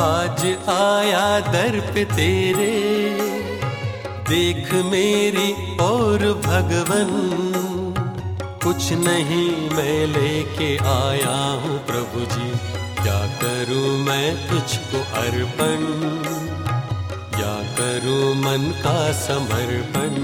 आज आया दर पे तेरे। देख मेरी और भगवन, कुछ नहीं मैं लेके आया हूँ प्रभु जी। क्या करूँ मैं तुझको अर्पण? क्या करूँ मन का समर्पण?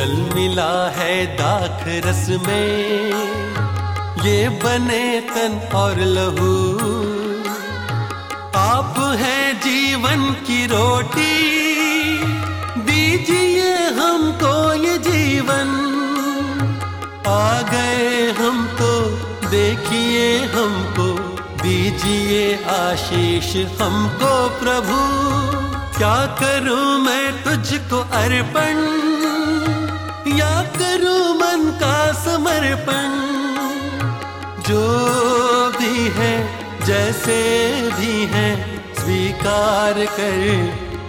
जल मिला है दाख रस में। ये बने तन और लहू। आप हैं जीवन की रोटी। दीजिए हमको ये जीवन। आ गए हम तो देखिए हमको। दीजिए आशीष हमको प्रभु। क्या करूँ मैं तुझको अर्पण? या करो मन का समर्पण। जो भी है, जैसे भी है, स्वीकार कर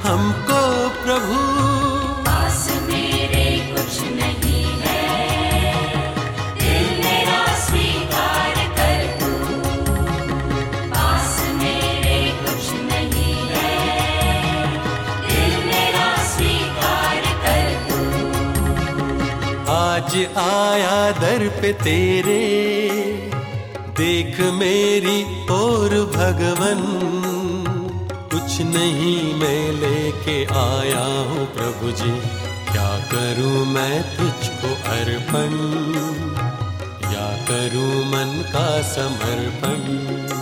हमको प्रभु। आज आया दर पे तेरे। देख मेरी और भगवन। कुछ नहीं मैं लेके आया हूँ प्रभु जी। क्या करूँ मैं तुझको अर्पण? या करूँ मन का समर्पण?